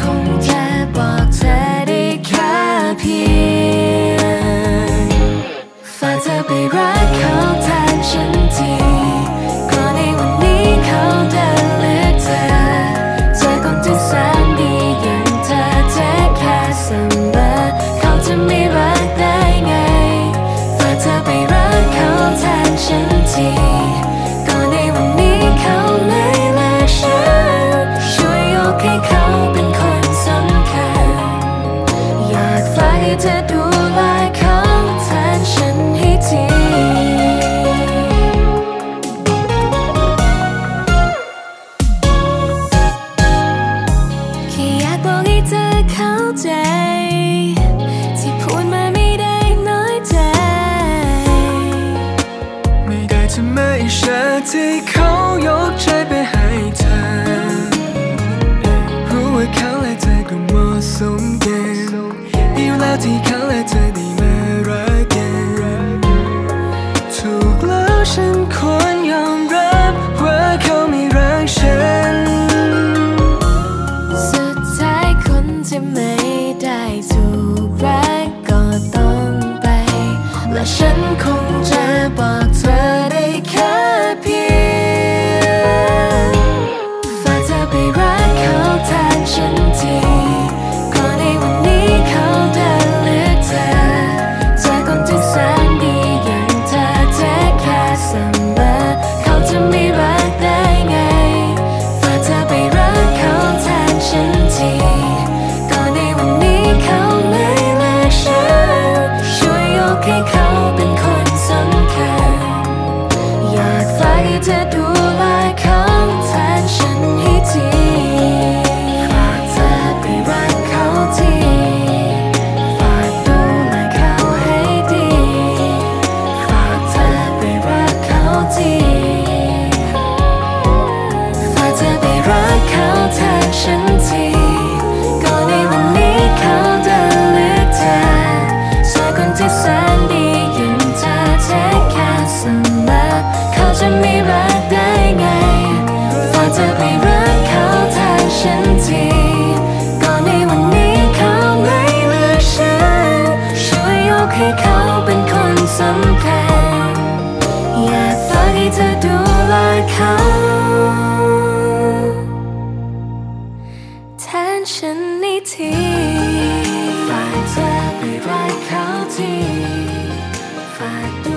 คงแค่บอกเธอได้แค่เพียงฝาเธอไปรักเขาแทนฉันทีก่อนในวันนี้เขาเดิลืกเธอเธอคงจะแสนดีอย่างเธอเธอแค่เสมอเขาจะไม่รักได้ไงฝาเธอไปรักเขาแทนฉันากบอกให้เธอเข้าใจ ที่พูดมาไม่ได้น้อยใจ ไม่ได้จะไมฉากที่เขายกใจไปให้เธอ รู้ว่าเขาและเธอก็เหมาะสมกันอยู่แล้วที่เขา 谈趁你停发觉别再靠近法